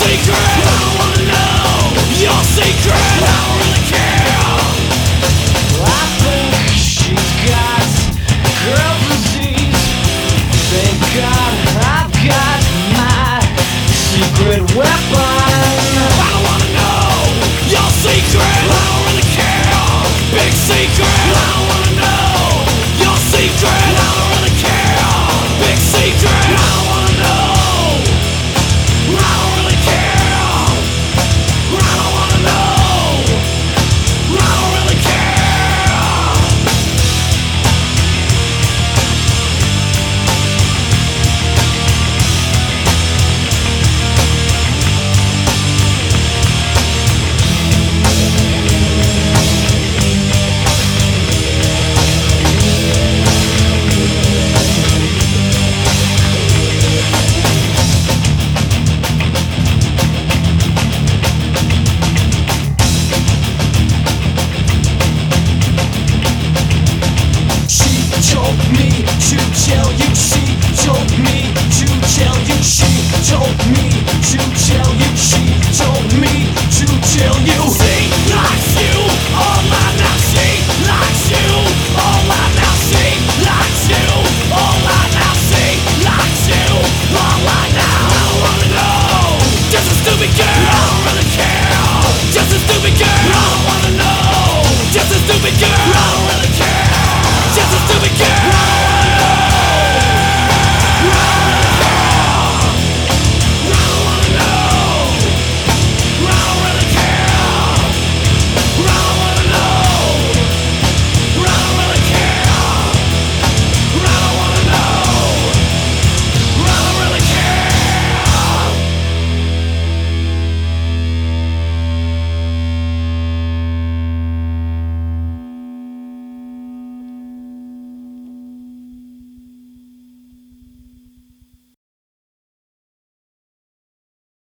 secret. I wanna know your secret. She told me